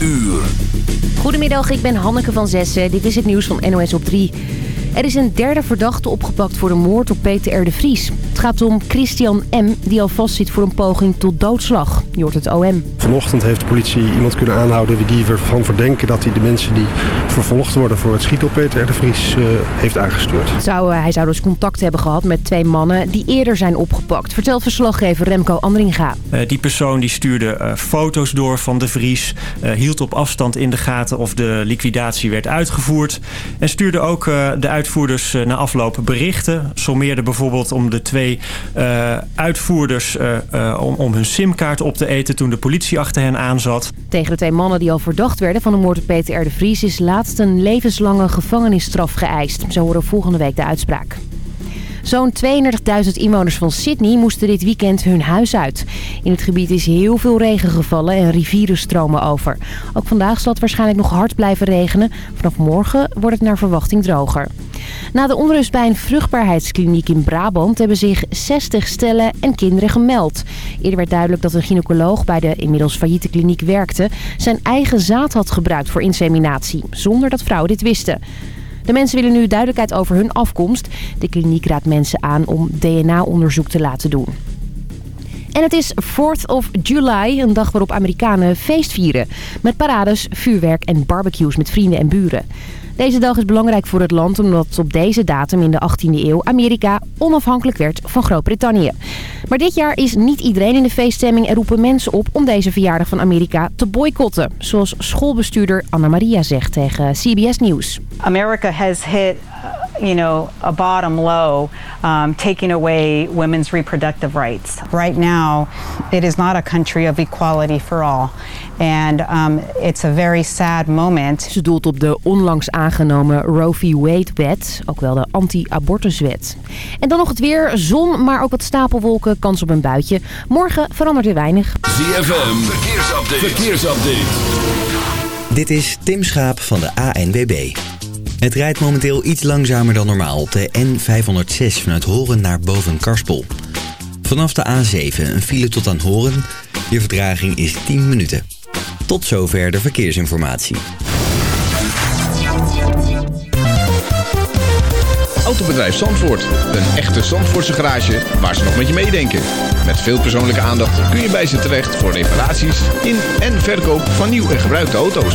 uur. Goedemiddag, ik ben Hanneke van Zessen. Dit is het nieuws van NOS op 3. Er is een derde verdachte opgepakt voor de moord op Peter R. de Vries. Het gaat om Christian M., die al vastzit voor een poging tot doodslag. Je hoort het OM. Vanochtend heeft de politie iemand kunnen aanhouden... die ervan verdenken dat hij de mensen die vervolgd worden... voor het schieten op Peter R. de Vries uh, heeft aangestuurd. Zou, uh, hij zou dus contact hebben gehad met twee mannen... die eerder zijn opgepakt. Vertelt verslaggever Remco Andringa. Uh, die persoon die stuurde foto's door van de Vries... hield op afstand in de gaten of de liquidatie werd uitgevoerd... en stuurde ook de uitvoerders na afloop berichten. Sommeerde bijvoorbeeld om de twee uh, uitvoerders uh, om, om hun simkaart op te eten toen de politie achter hen aanzat. Tegen de twee mannen die al verdacht werden van de moord op Peter R. de Vries is laatst een levenslange gevangenisstraf geëist. Zo horen volgende week de uitspraak. Zo'n 32.000 inwoners van Sydney moesten dit weekend hun huis uit. In het gebied is heel veel regen gevallen en rivieren stromen over. Ook vandaag zal het waarschijnlijk nog hard blijven regenen. Vanaf morgen wordt het naar verwachting droger. Na de onrust bij een vruchtbaarheidskliniek in Brabant hebben zich 60 stellen en kinderen gemeld. Eerder werd duidelijk dat een gynaecoloog bij de inmiddels failliete kliniek werkte... zijn eigen zaad had gebruikt voor inseminatie, zonder dat vrouwen dit wisten. De mensen willen nu duidelijkheid over hun afkomst. De kliniek raadt mensen aan om DNA-onderzoek te laten doen. En het is 4th of July, een dag waarop Amerikanen feest vieren. Met parades, vuurwerk en barbecues met vrienden en buren. Deze dag is belangrijk voor het land omdat op deze datum in de 18e eeuw Amerika onafhankelijk werd van Groot-Brittannië. Maar dit jaar is niet iedereen in de feeststemming en roepen mensen op om deze verjaardag van Amerika te boycotten. Zoals schoolbestuurder Anna Maria zegt tegen CBS News. America has hit you know, a bottom low, um, taking away women's reproductive rights. Right now, it is not a country of equality for all. And um, it's a very sad moment. Ze doelt op de onlangs aangenomen Roe v. Wade-wet, ook wel de anti-abortuswet. En dan nog het weer, zon, maar ook wat stapelwolken, kans op een buitje. Morgen verandert er weinig. ZFM, verkeersupdate. verkeersupdate. Dit is Tim Schaap van de ANWB. Het rijdt momenteel iets langzamer dan normaal op de N506 vanuit Horen naar boven Karspel. Vanaf de A7 een file tot aan Horen. Je vertraging is 10 minuten. Tot zover de verkeersinformatie. Autobedrijf Zandvoort. Een echte Zandvoortse garage waar ze nog met je meedenken. Met veel persoonlijke aandacht kun je bij ze terecht voor reparaties in en verkoop van nieuw en gebruikte auto's.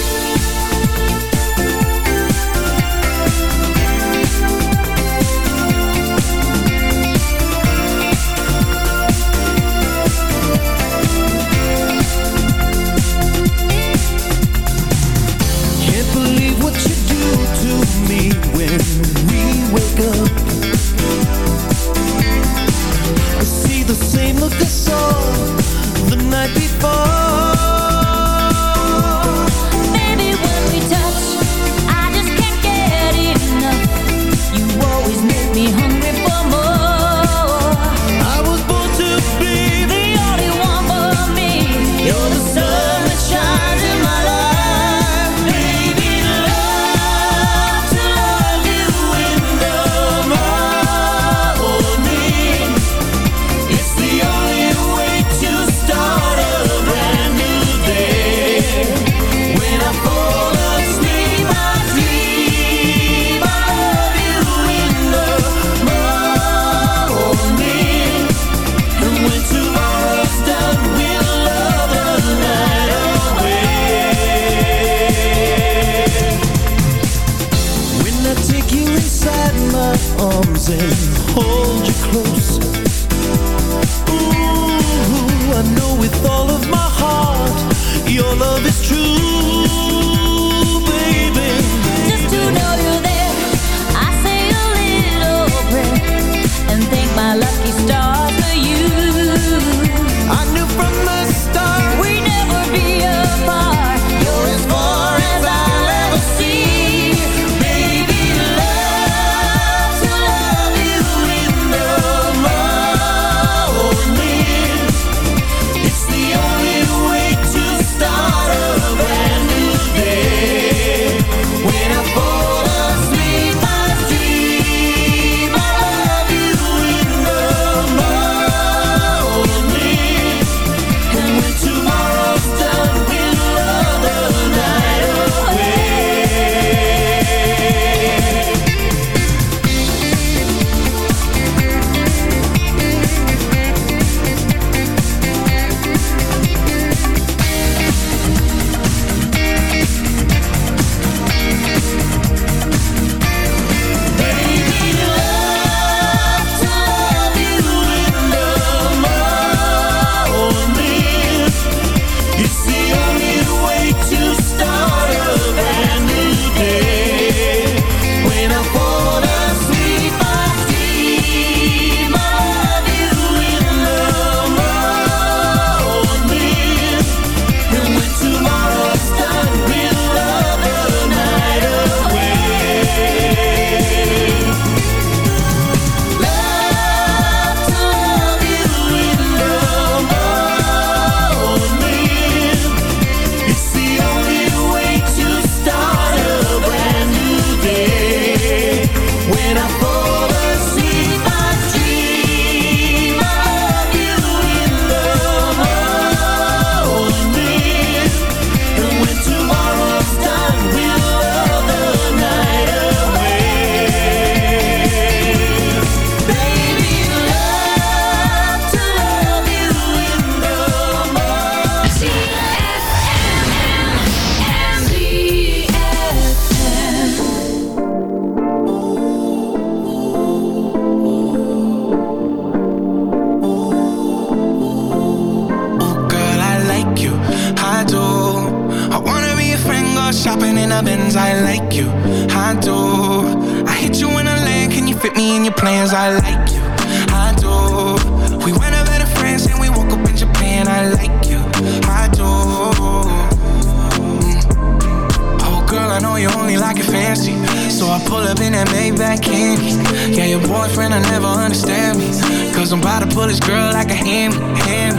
looking fancy. So I pull up in that Maybach candy. Yeah, your boyfriend, I never understand me. Cause I'm about to pull this girl like a hand hand.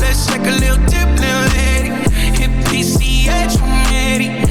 Let's take a little dip, little lady. Hit PCH 180.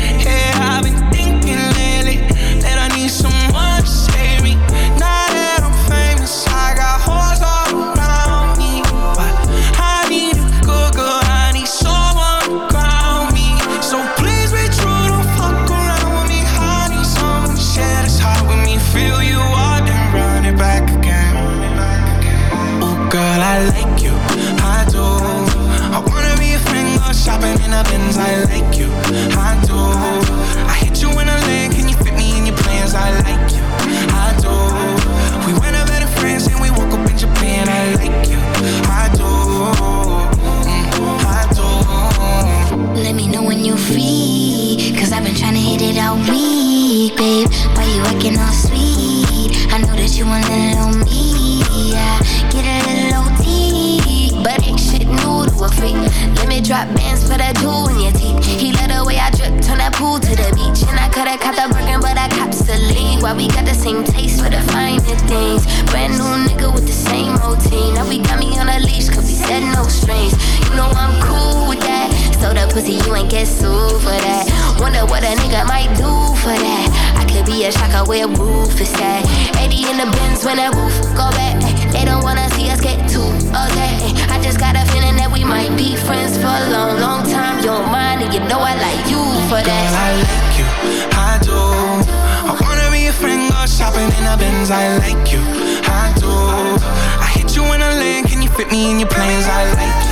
I like you, I do. I hit you when I land, can you fit me in your plans, I like you, I do. We went out better friends and we woke up in Japan, I like you, I do. Mm, I do. Let me know when you're free, cause I've been trying to hit it all week, babe. Why you acting all sweet, I know that you want a little me, yeah. Get a little freak. Let me drop bands, for that jewel in your teeth. He let the way I drip, turn that pool to the beach. And I coulda caught the Birkin, but I cops the lead. Why we got the same taste for the finer things? Brand new nigga with the same routine. Now we got me on a leash, cause we said no strings. You know I'm cool with that. So the pussy, you ain't get sued for that. Wonder what a nigga might do for that. I could be a shocker where roof is at. 80 in the bins when that roof go back. They don't wanna see us get too I just got a feeling that we might be friends for a long, long time. You're mine, and you know I like you for that. I like you, I do. I wanna be your friend, go shopping in a Benz. I like you, I do. I hit you in a land, can you fit me in your plans? I like you.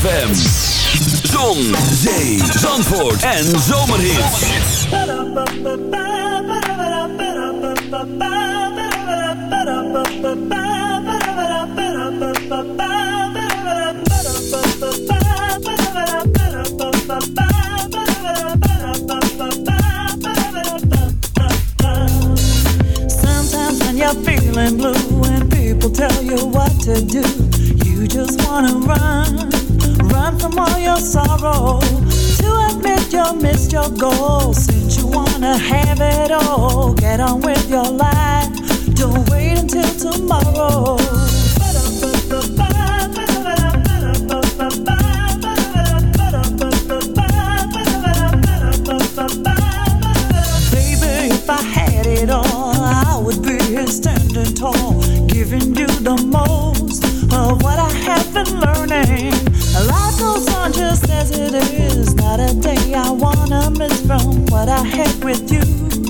ZFM. Zon, zee, zandvoort en zomerhits. Sometimes when you're feeling blue and people tell you what to do, you just wanna run, run from all your sorrow. To admit you missed your goal, since you wanna have it all, get on with your life. Don't wait until tomorrow. Baby, if I had it all, I would be standing tall, giving you the most of what I have been learning. I wanna miss from what I had with you.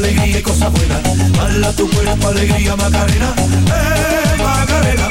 alegría, cosa buena. Hala tu cuerpo, alegría, Macarena. ¡Eh! Macarena.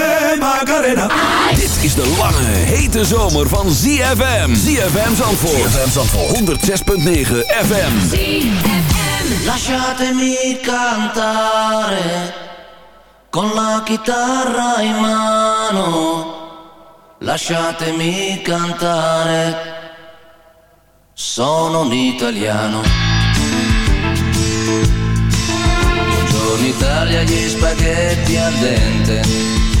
Macarena. Dit is de lange, hete zomer van ZFM. ZFM Zandvoort. ZFM Zandvoort. 106.9 FM. Lasciatemi cantare con la chitarra in mano. Lasciatemi cantare. Sono un italiano. Buongiorno Italia, gli spaghetti al dente.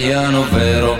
italiano vero.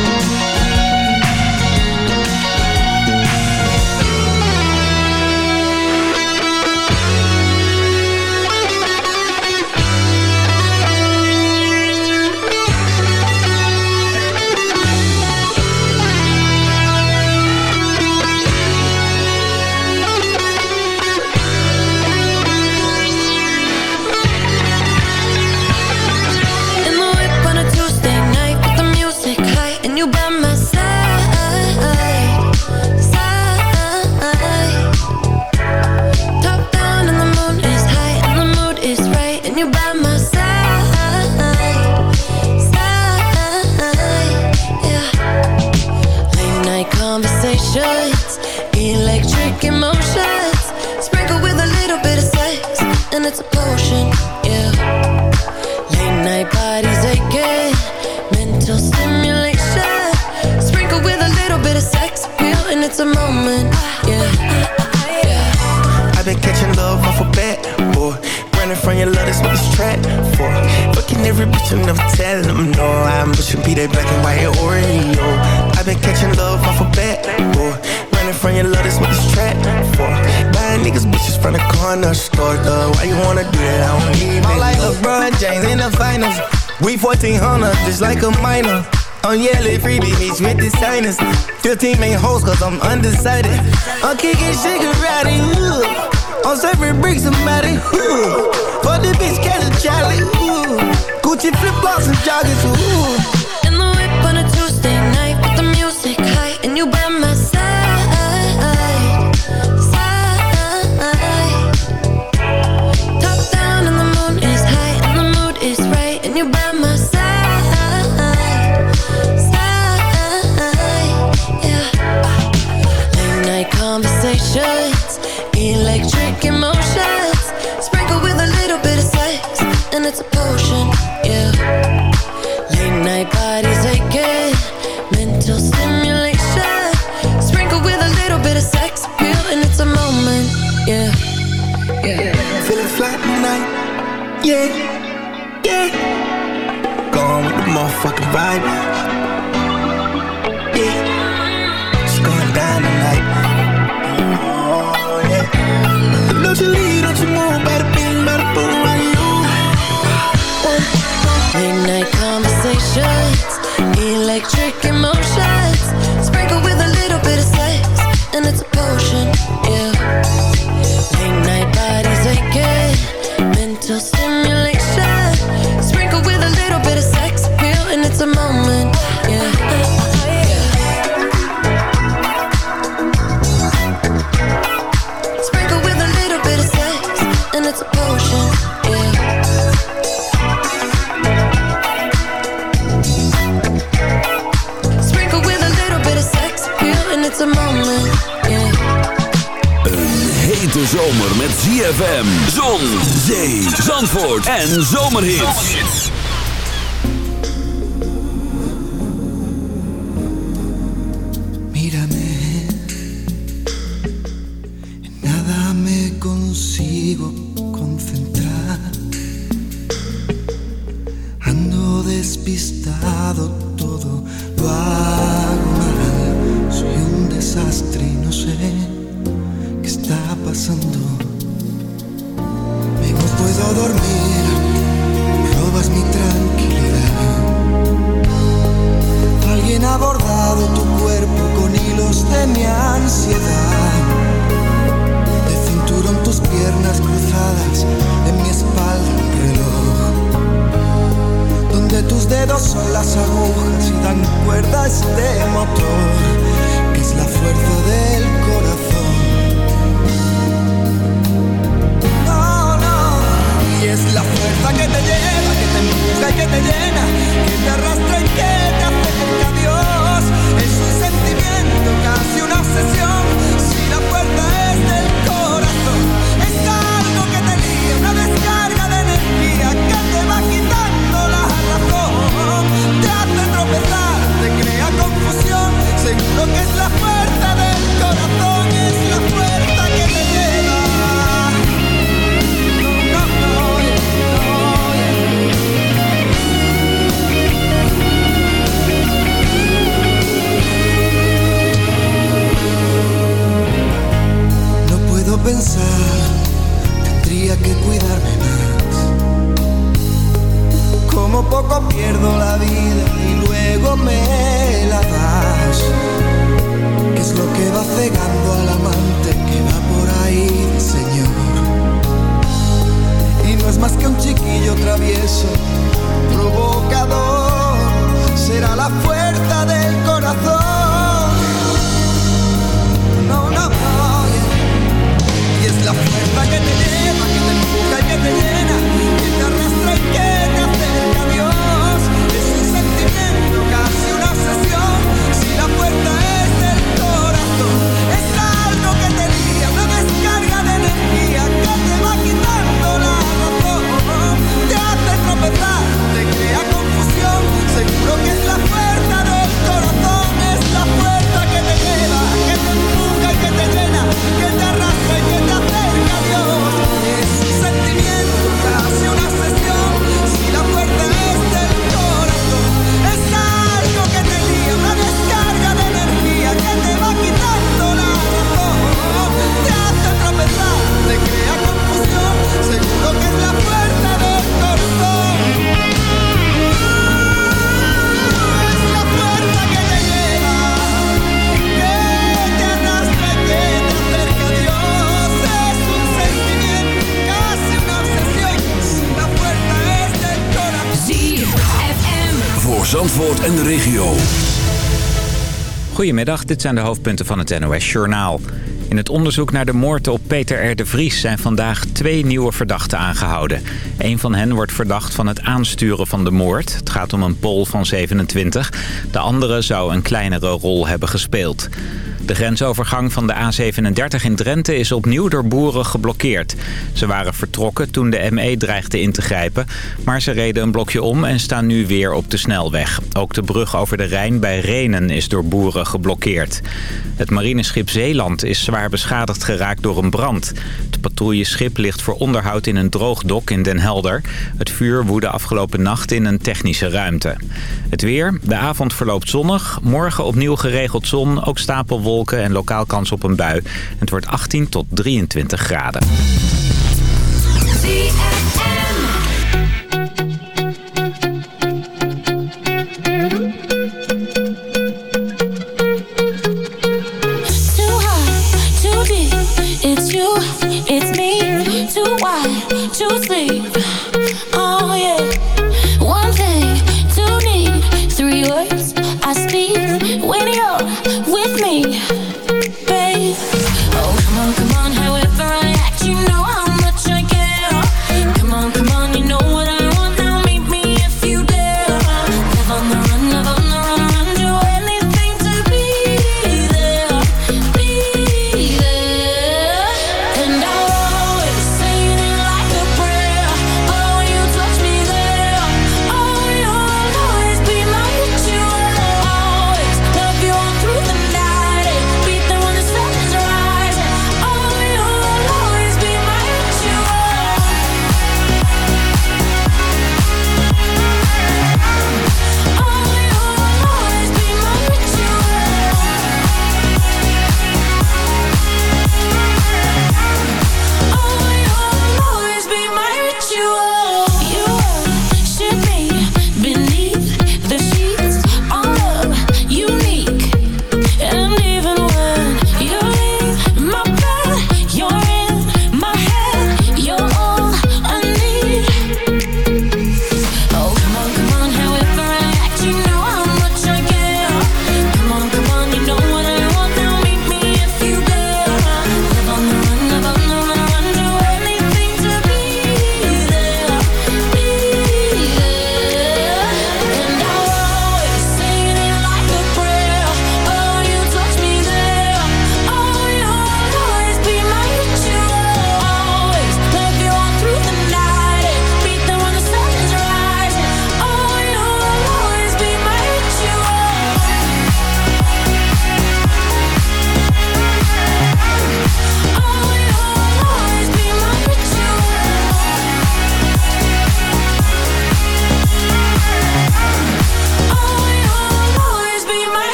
say freebie meets with the sinus. 15 main hoes, cause I'm undecided. I'm kicking cigarette, ooh. I'm serving bricks, somebody, ooh. For the bitch, catch a Charlie, ooh. Gucci flip flops and joggers, ooh. Goedemiddag, dit zijn de hoofdpunten van het NOS-journaal. In het onderzoek naar de moorden op Peter R. de Vries zijn vandaag twee nieuwe verdachten aangehouden. Een van hen wordt verdacht van het aansturen van de moord. Het gaat om een pol van 27. De andere zou een kleinere rol hebben gespeeld. De grensovergang van de A37 in Drenthe is opnieuw door boeren geblokkeerd. Ze waren vertrokken toen de ME dreigde in te grijpen. Maar ze reden een blokje om en staan nu weer op de snelweg. Ook de brug over de Rijn bij Renen is door boeren geblokkeerd. Het marineschip Zeeland is zwaar beschadigd geraakt door een brand. Het patrouilleschip ligt voor onderhoud in een droogdok in Den Helder. Het vuur woedde afgelopen nacht in een technische ruimte. Het weer, de avond verloopt zonnig. Morgen opnieuw geregeld zon, ook stapelwolken en lokaal kans op een bui. Het wordt 18 tot 23 graden.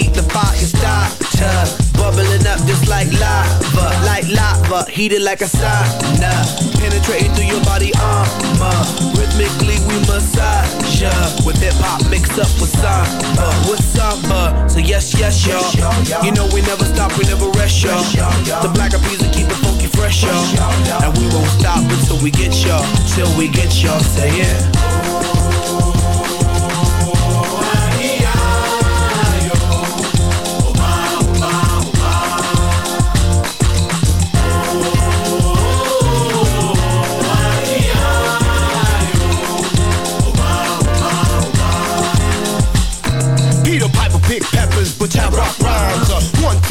Fire starter. Bubbling up just like lava, like lava, heated like a sauna. Penetrating through your body armor. Rhythmically we massage ya. With hip hop mixed up with samba, with samba. So yes, yes, y'all. You know we never stop, we never rest, y'all. The black eyed peas keep it funky fresh, y'all. And we won't stop until we get y'all, till we get y'all. Say it.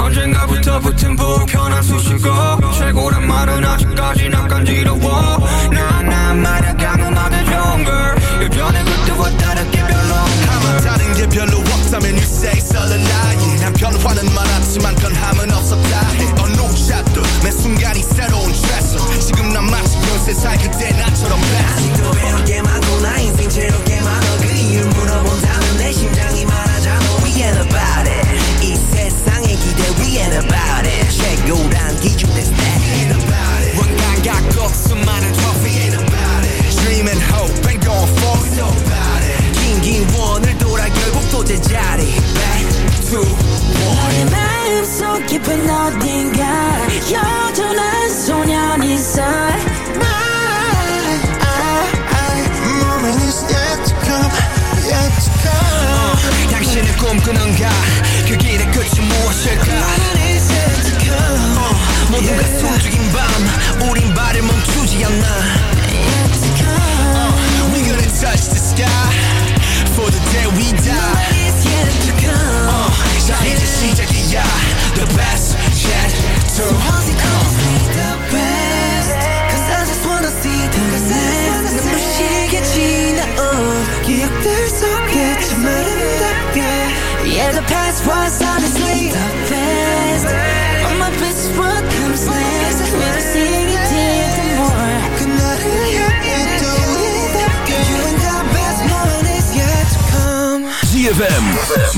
언젠가부터 붙은 불편한 수식어. 최고란 말은 아직까지 난 간지러워. 나나 좋은 걸 그때와 게 별로 없다면 일세에서 나의 남편과는 많았지만 변함은 없었다 어느 샷도 매 순간이 새로운 트레스 지금 난 마치 연세살 그때 나처럼 아직도 외롭게 많고 나 인생 채롭게 많아 그 이유 물어본다면 내 심장이 말하잖아 We ain't about it 이 세상의 기대 We ain't about it 최고란 기준 that's that We ain't about it 원간 갖고 수많은 trophy We ain't about it Dreaming 제 자리. Back to one. 너의 마음속 깊은 어딘가 여전한 소년 있어 당신의 꿈꾸는가? 그 길의 끝이 무엇일까? 어, 모두가 숨죽인 밤 우린 발을 멈추지 않나?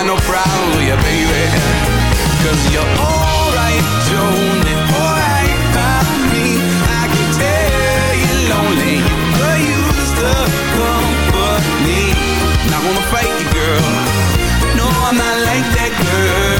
got no problem with you, baby. Cause you're alright, Joni, alright by me. I can tell you're lonely. You could use the company. Not gonna fight you, girl. No, I'm not like that girl.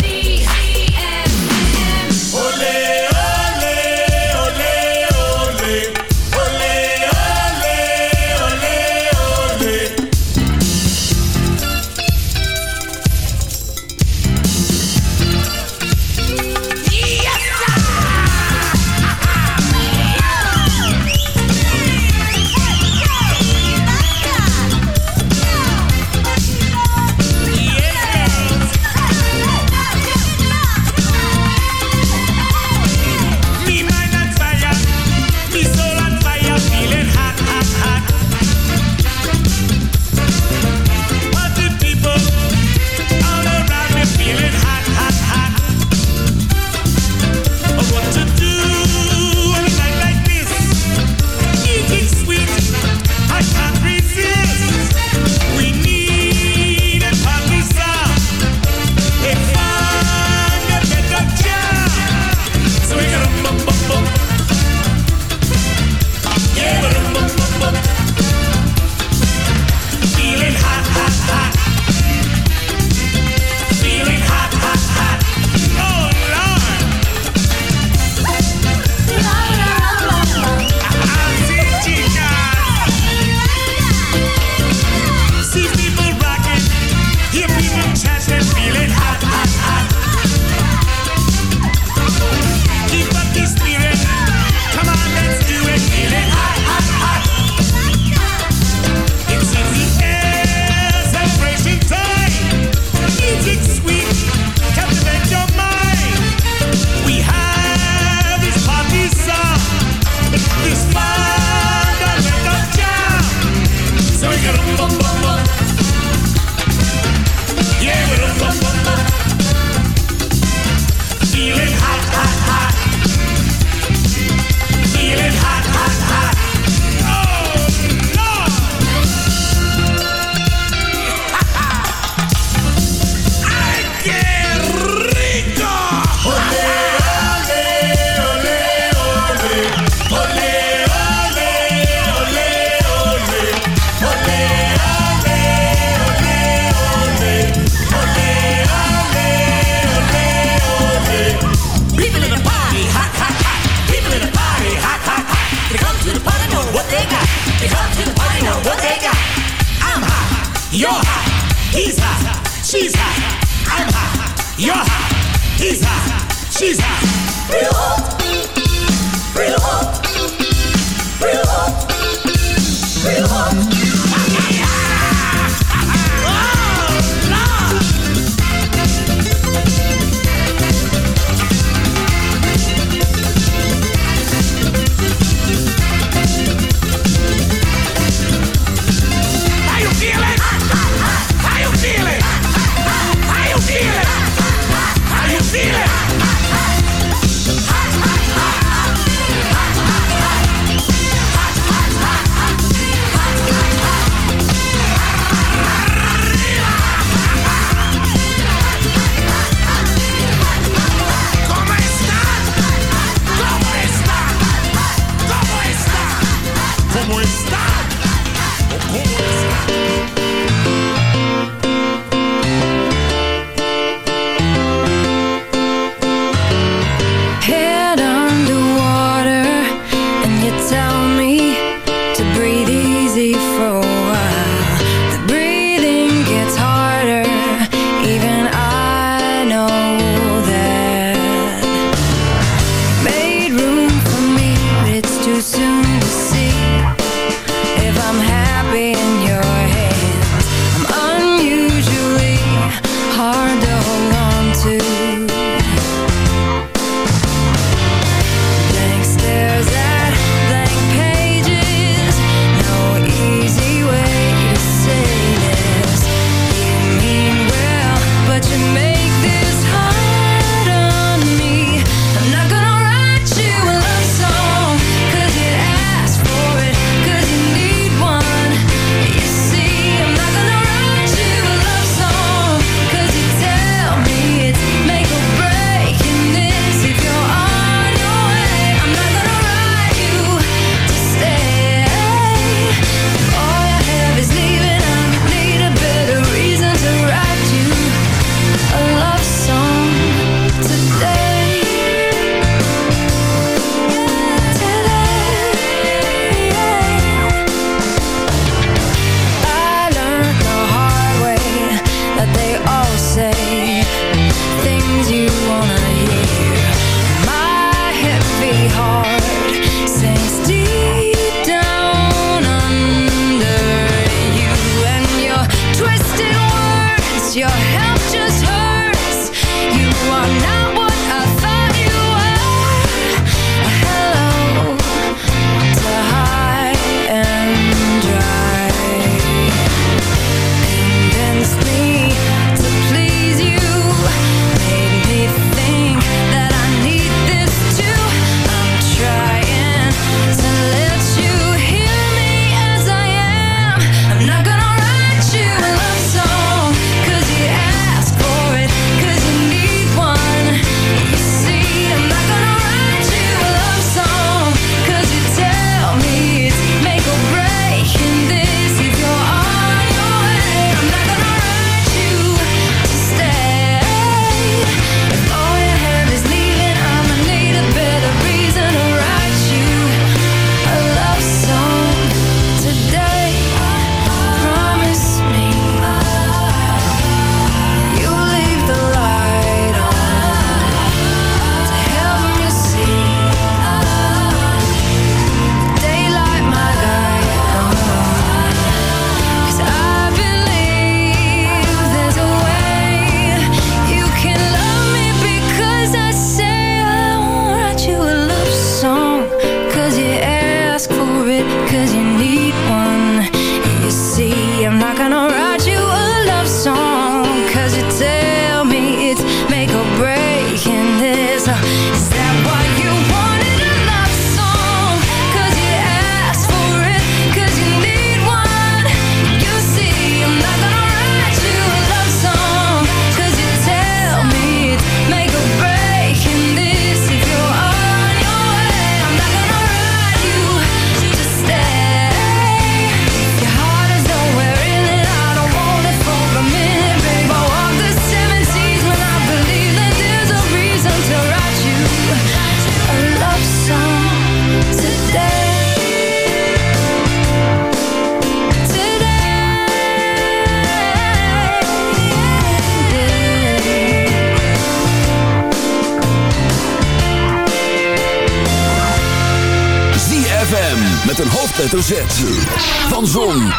Van Zon,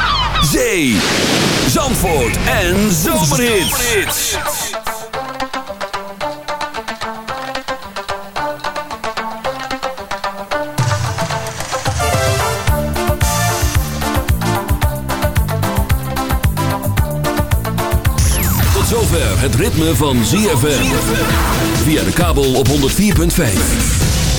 Zee, Zandvoort en Zomerhits. Tot zover het ritme van ZFM. Via de kabel op 104.5.